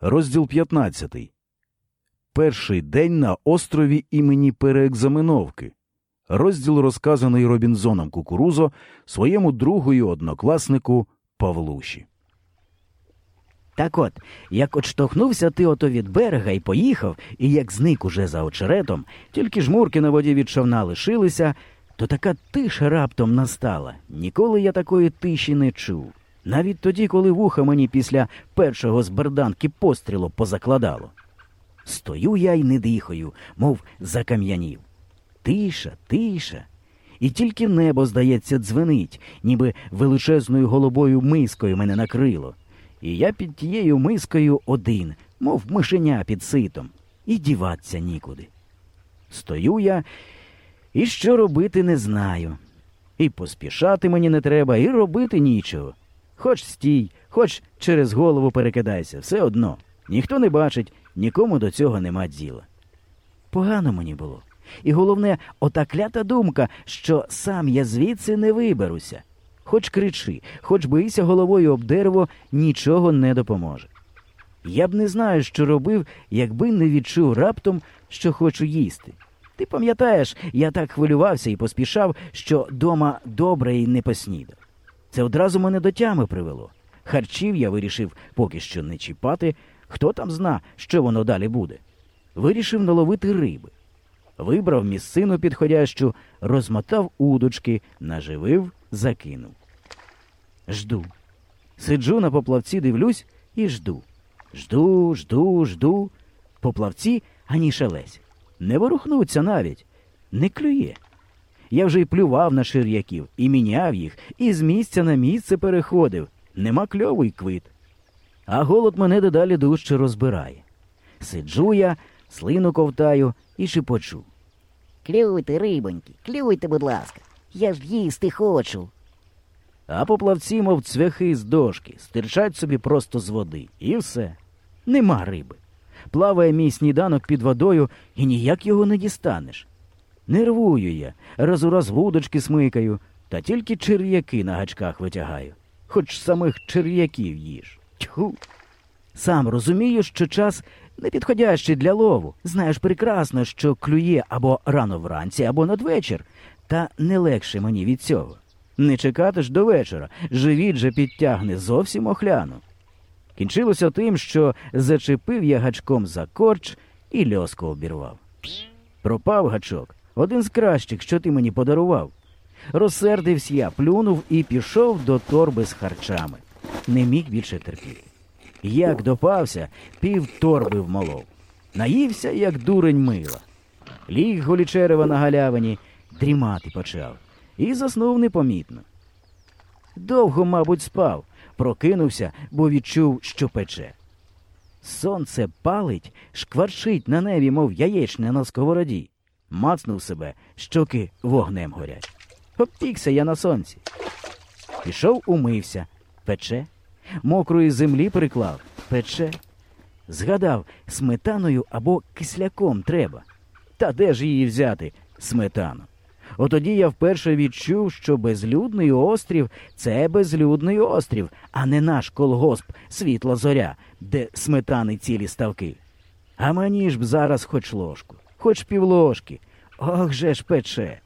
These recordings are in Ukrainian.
Розділ 15. Перший день на острові імені Переекзаменовки. Розділ розказаний Робінзоном Кукурузо своєму другу і однокласнику Павлуші. Так от, як отштовхнувся ти ото від берега і поїхав, і як зник уже за очеретом, тільки жмурки на воді від човна лишилися, то така тиша раптом настала. Ніколи я такої тиші не чув. Навіть тоді, коли вуха мені після першого з берданки пострілу позакладало. Стою я й не дихаю, мов закам'янів. Тиша, тиша. І тільки небо, здається, дзвенить, ніби величезною голубою мискою мене накрило. І я під тією мискою один, мов мишеня під ситом, і діватися нікуди. Стою я і що робити не знаю. І поспішати мені не треба, і робити нічого. Хоч стій, хоч через голову перекидайся, все одно. Ніхто не бачить, нікому до цього нема діла. Погано мені було. І головне, ота клята думка, що сам я звідси не виберуся. Хоч кричи, хоч бийся головою об дерево, нічого не допоможе. Я б не знаю, що робив, якби не відчув раптом, що хочу їсти. Ти пам'ятаєш, я так хвилювався і поспішав, що дома добре і не поснідав. Це одразу мене до тями привело. Харчів я вирішив поки що не чіпати, хто там зна, що воно далі буде. Вирішив наловити риби. Вибрав місцину підходящу, розмотав удочки, наживив, закинув. Жду. Сиджу на поплавці, дивлюсь і жду. Жду, жду, жду. Поплавці ані шелесь. Не ворухнуться навіть, не клює. Я вже й плював на шир'яків, і міняв їх, і з місця на місце переходив. Нема кльову й квит. А голод мене дедалі дужче розбирає. Сиджу я, слину ковтаю і шепочу. Клюйте, рибоньки, клюйте, будь ласка. Я ж їсти хочу. А поплавці, мов цвяхи з дошки, стирчать собі просто з води. І все. Нема риби. Плаває мій сніданок під водою і ніяк його не дістанеш. Нервую я, раз у раз вудочки смикаю, та тільки черв'яки на гачках витягаю. Хоч самих черв'яків їж. Тьху. Сам розумію, що час непідходящий для лову. Знаєш прекрасно, що клює або рано вранці, або надвечір, та не легше мені від цього. Не чекати ж до вечора, живіт же підтягне зовсім охляну. Кінчилося тим, що зачепив я гачком за корч і льоску обірвав. Пропав гачок, один з кращих, що ти мені подарував. Розсердився я, плюнув і пішов до торби з харчами. Не міг більше терпіти. Як допався, пів торби вмолов. Наївся, як дурень мила. Ліг голічерева на галявині, дрімати почав і заснув непомітно. Довго, мабуть, спав, прокинувся, бо відчув, що пече. Сонце палить, шкварчить на небі, мов яєчня на сковороді. Мацнув себе, щоки вогнем горять. Обтікся я на сонці. Пішов, умився, пече, мокрої землі приклав, пече. Згадав, сметаною або кисляком треба. Та де ж її взяти, сметану? Отоді я вперше відчув, що безлюдний острів це безлюдний острів, а не наш колгосп світла зоря, де сметани цілі ставки. А мені ж б зараз хоч ложку, хоч півложки. Ох же ж пече.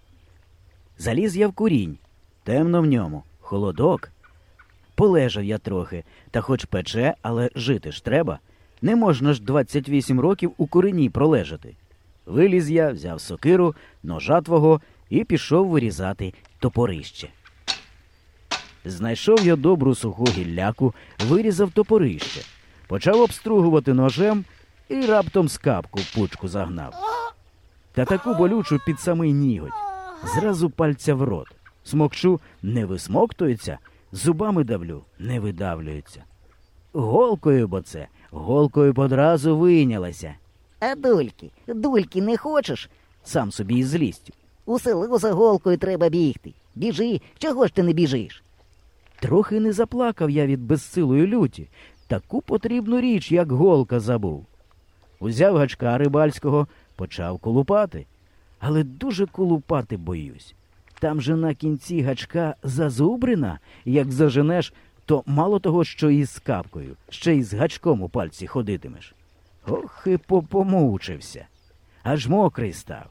Заліз я в курінь, темно в ньому, холодок. Полежав я трохи, та хоч пече, але жити ж треба. Не можна ж 28 років у курені пролежати. Виліз я, взяв сокиру, ножа твого і пішов вирізати топорище. Знайшов я добру суху гілляку, вирізав топорище, почав обстругувати ножем і раптом скапку в пучку загнав. Та таку болючу під самий ніготь. Зразу пальця в рот. Смокчу не висмоктується, зубами давлю, не видавлюється. Голкою бо це, голкою б одразу вийнялася, А дульки, дульки не хочеш? сам собі із злістю. У село за голкою треба бігти. Біжи, чого ж ти не біжиш? Трохи не заплакав я від безсилої люті. Таку потрібну річ, як голка, забув. Узяв гачка рибальського, почав колупати. Але дуже колупати боюсь. Там же на кінці гачка зазубрина, як заженеш, то мало того, що із капкою, ще й з гачком у пальці ходитимеш. Ох, і попомучився. Аж мокрий став.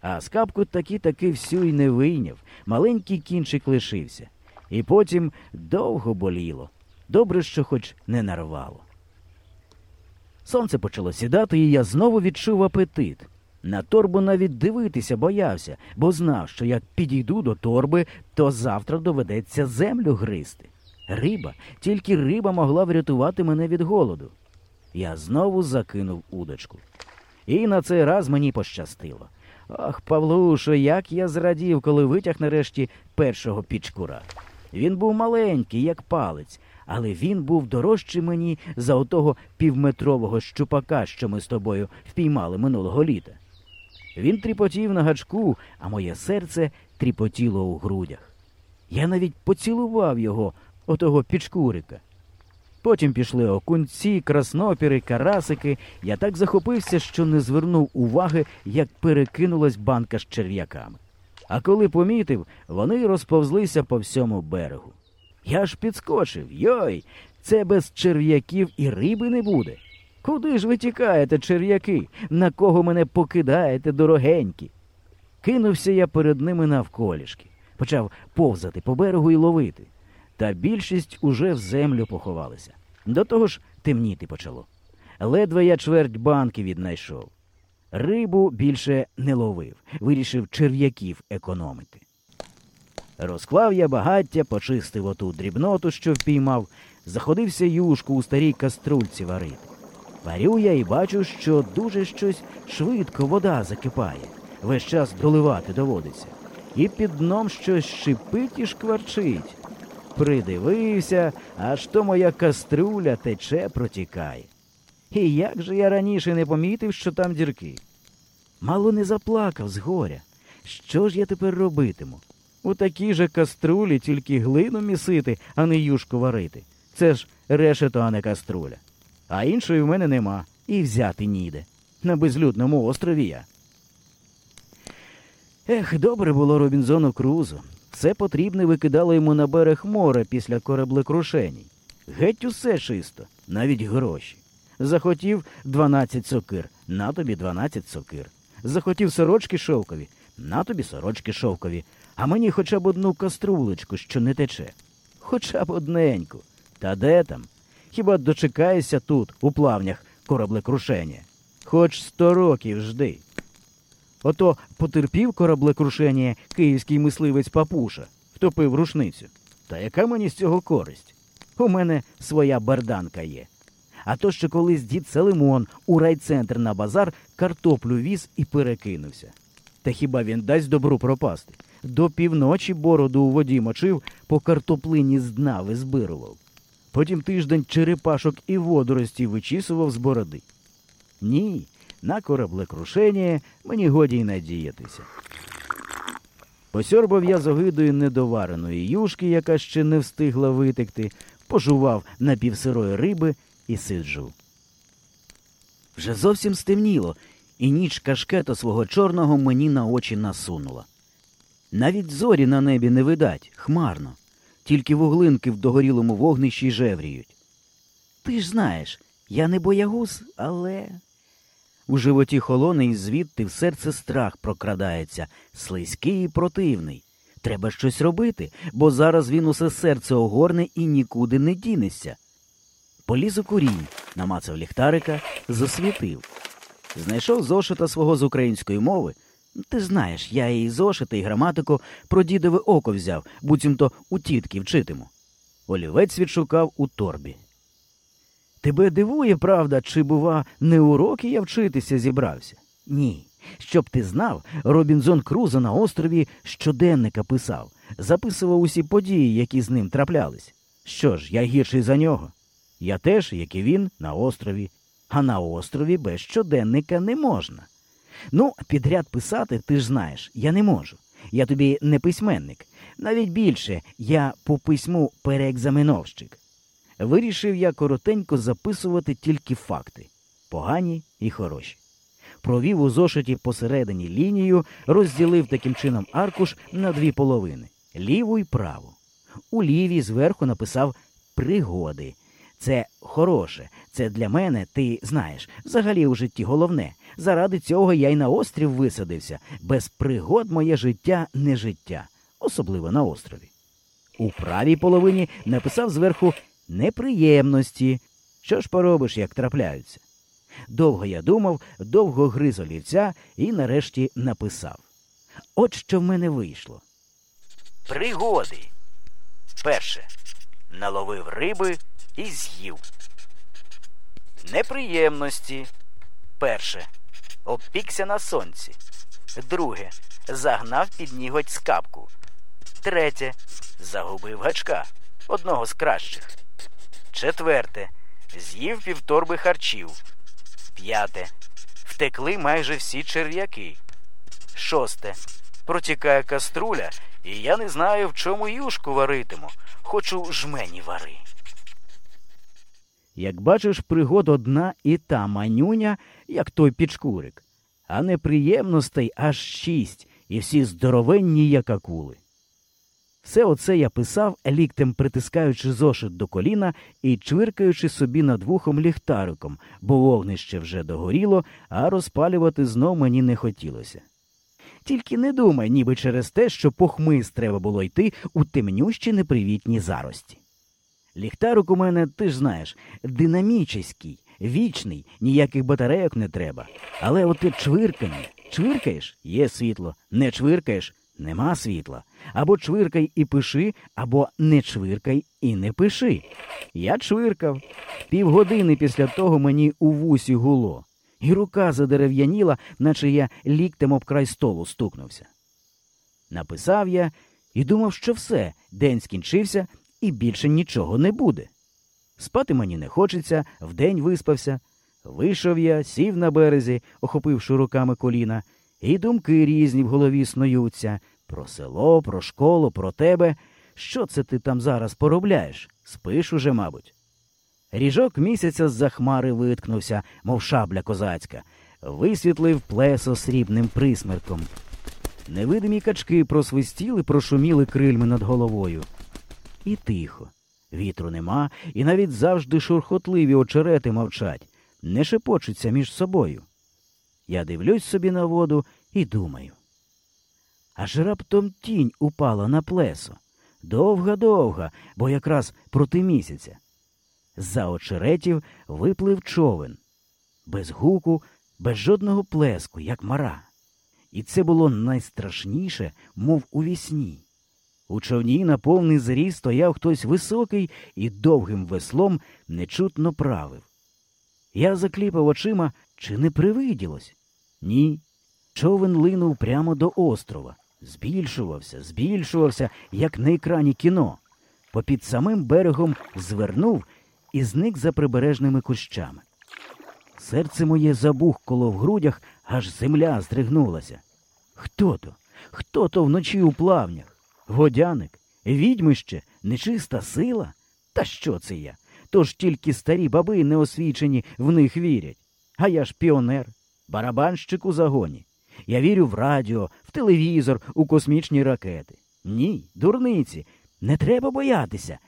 А скапку таки таки всю й не вийняв, маленький кінчик лишився. І потім довго боліло. Добре, що хоч не нарвало. Сонце почало сідати, і я знову відчув апетит. На торбу навіть дивитися боявся, бо знав, що як підійду до торби, то завтра доведеться землю гризти. Риба, тільки риба могла врятувати мене від голоду. Я знову закинув удочку. І на цей раз мені пощастило. Ах, Павлушо, як я зрадів, коли витяг нарешті першого пічкура. Він був маленький, як палець, але він був дорожчий мені за отого півметрового щупака, що ми з тобою впіймали минулого літа. Він тріпотів на гачку, а моє серце тріпотіло у грудях. Я навіть поцілував його, отого пічкурика. Потім пішли окунці, краснопіри, карасики. Я так захопився, що не звернув уваги, як перекинулась банка з черв'яками. А коли помітив, вони розповзлися по всьому берегу. Я ж підскочив. Йой, це без черв'яків і риби не буде. Куди ж ви тікаєте, черв'яки? На кого мене покидаєте, дорогенькі? Кинувся я перед ними навколішки, почав повзати по берегу і ловити. Та більшість уже в землю поховалися. До того ж темніти почало. Ледве я чверть банки віднайшов. Рибу більше не ловив, вирішив черв'яків економити. Розклав я багаття, почистив оту дрібноту, що впіймав, заходився юшку у старій каструльці варити. Варю я і бачу, що дуже щось швидко вода закипає, весь час доливати доводиться. І під дном щось шипить і шкварчить. Придивився, аж то моя каструля тече протікає. І як же я раніше не помітив, що там дірки? Мало не заплакав з горя. Що ж я тепер робитиму? У такій же каструлі тільки глину місити, а не юшку варити. Це ж решето, а не каструля. А іншої в мене нема і взяти ніде. На безлюдному острові я. Ех, добре було Робінзону Крузо. Все потрібне викидало йому на берег моря після кораблекрушеній. Геть усе чисто, навіть гроші. Захотів 12 сокир, на тобі 12 сокир. Захотів сорочки шовкові, на тобі сорочки шовкові, а мені хоча б одну каструлечку, що не тече. Хоча б одненьку. Та де там? Хіба дочекаєшся тут, у плавнях, кораблекрушення? Хоч сто років жди. Ото потерпів кораблекрушення київський мисливець Папуша, втопив рушницю. Та яка мені з цього користь? У мене своя барданка є. А то ще колись дід Салимон у райцентр на базар картоплю віз і перекинувся. Та хіба він дасть добру пропасти? До півночі бороду у воді мочив, по картоплині з дна визбирував. Потім тиждень черепашок і водорості вичісував з бороди. Ні, на кораблекрушення мені годі й надіятися. Посьорбав я з огидою недовареної юшки, яка ще не встигла витекти, пожував напівсирої риби і сиджу. Вже зовсім стемніло, і ніч кашкета свого чорного мені на очі насунула. Навіть зорі на небі не видать, хмарно, тільки вуглинки в догорілому вогнищі жевріють. Ти ж знаєш, я не боягуз, але. У животі холоне звідти в серце страх прокрадається, слизький і противний. Треба щось робити, бо зараз він усе серце огорне і нікуди не дінеться. Поліз у курінь, намацав ліхтарика, засвітив. Знайшов зошита свого з української мови. Ти знаєш, я і зошита, і граматику про дідове око взяв, буцімто у тітки вчитиму. Олівець відшукав у торбі. Тебе дивує, правда, чи, бува, не уроки я вчитися зібрався? Ні. Щоб ти знав, Робінзон Крузо на острові щоденника писав, записував усі події, які з ним траплялись. Що ж, я гірший за нього. Я теж, як і він, на острові, а на острові без щоденника не можна. Ну, підряд писати, ти ж знаєш, я не можу. Я тобі не письменник. Навіть більше я по письму переекзаменовщик. Вирішив я коротенько записувати тільки факти погані і хороші. Провів у зошиті посередині лінію, розділив таким чином аркуш на дві половини ліву і праву. У лівій зверху написав пригоди. Це хороше, це для мене, ти знаєш, взагалі у житті головне. Заради цього я й на острів висадився. Без пригод моє життя не життя, особливо на острові. У правій половині написав зверху неприємності. Що ж поробиш, як трапляються? Довго я думав, довго гриз олівця і нарешті написав. От що в мене вийшло. Пригоди. Перше. Наловив риби і з'їв. Неприємності. Перше. Обпікся на сонці. Друге. Загнав під ніготь скапку. Третє. Загубив гачка. Одного з кращих. Четверте. З'їв півторби харчів. П'яте. Втекли майже всі черв'яки. Шосте. Протікає каструля, і я не знаю, в чому юшку варитиму. Хочу жмені вари. Як бачиш, пригод одна і та манюня, як той підшкурик, а неприємностей аж шість, і всі здоровенні, як акули. Все оце я писав, ліктем притискаючи зошит до коліна і чвиркаючи собі над вухом ліхтариком, бо вогнище вже догоріло, а розпалювати знов мені не хотілося. Тільки не думай, ніби через те, що похмиз треба було йти у темнющі непривітні зарості. Ліхтарик у мене, ти ж знаєш, динамічний, вічний, ніяких батарейок не треба. Але от ти чвиркання, чвиркаєш є світло, не чвиркаєш нема світла. Або чвиркай і пиши, або не чвиркай і не пиши. Я чвиркав. Півгодини після того мені у вусі гуло, і рука задерев'яніла, наче я ліктем об край столу стукнувся. Написав я і думав, що все, день скінчився і більше нічого не буде. Спати мені не хочеться, вдень виспався. Вийшов я, сів на березі, охопивши руками коліна, і думки різні в голові снуються про село, про школу, про тебе. Що це ти там зараз поробляєш? Спиш уже, мабуть. Ріжок місяця з-за хмари виткнувся, мов шабля козацька, висвітлив плесо срібним присмерком. Невидимі качки просвистіли, прошуміли крильми над головою. І тихо. Вітру нема, і навіть завжди шурхотливі очерети мовчать, не шепочуться між собою. Я дивлюсь собі на воду і думаю. Аж раптом тінь упала на плесо. Довга-довга, бо якраз проти місяця. За очеретів виплив човен. Без гуку, без жодного плеску, як мара. І це було найстрашніше, мов у вісні. У човні на повний зріст стояв хтось високий і довгим веслом нечутно правив. Я закліпав очима, чи не привиділось? Ні. Човен линув прямо до острова. Збільшувався, збільшувався, як на екрані кіно. Попід самим берегом звернув і зник за прибережними кущами. Серце моє забухкало в грудях, аж земля здригнулася. Хто то? Хто то вночі у плавнях? Водяник? Відьмище? Нечиста сила? Та що це я? Тож тільки старі баби неосвічені в них вірять. А я ж піонер, барабанщик у загоні. Я вірю в радіо, в телевізор, у космічні ракети. Ні, дурниці, не треба боятися.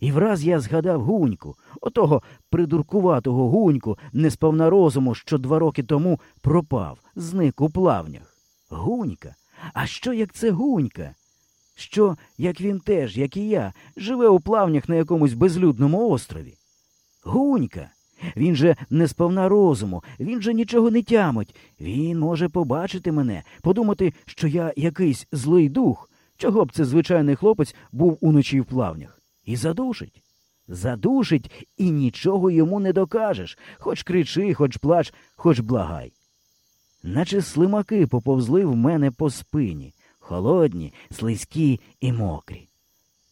І враз я згадав гуньку, отого придуркуватого гуньку, несповна розуму, що два роки тому пропав, зник у плавнях. Гунька. А що як це гунька? Що, як він теж, як і я, живе у плавнях на якомусь безлюдному острові? Гунька. Він же не сповна розуму, він же нічого не тямить. Він може побачити мене, подумати, що я якийсь злий дух, чого б це звичайний хлопець був уночі в плавнях, і задушить. Задушить і нічого йому не докажеш, хоч кричи, хоч плач, хоч благай. Наче слимаки поповзли в мене по спині, холодні, слизькі і мокрі.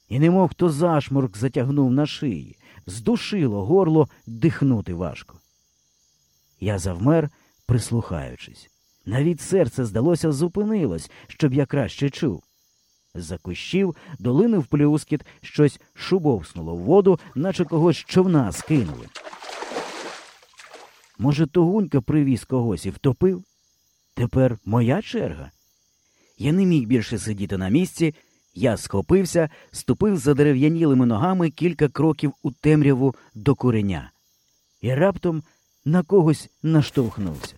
І немов хто зашморк затягнув на шиї, здушило горло дихнути важко. Я завмер, прислухаючись. Навіть серце, здалося, зупинилось, щоб я краще чув. За кущів долинив плюскіт, щось шубовснуло в воду, наче когось човна скинули. Може, Тогунька привіз когось і втопив? Тепер моя черга. Я не міг більше сидіти на місці, Я схопився, ступив за дерев'янілими ногами кілька кроків у темряву до куреня. І раптом на когось наштовхнувся.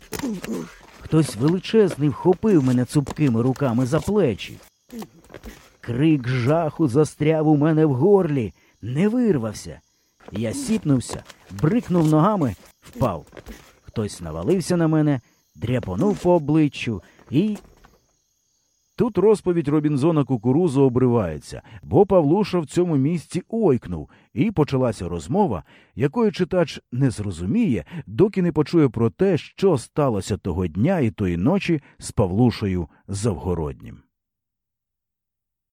Хтось величезний вхопив мене цупкими руками за плечі. Крик жаху застряв у мене в горлі, не вирвався. Я сіпнувся, брикнув ногами, впав. Хтось навалився на мене, дряпонув по обличчю і Тут розповідь Робінзона кукурузу обривається, бо Павлуша в цьому місці ойкнув, і почалася розмова, якої читач не зрозуміє, доки не почує про те, що сталося того дня і тої ночі з Павлушею Завгороднім.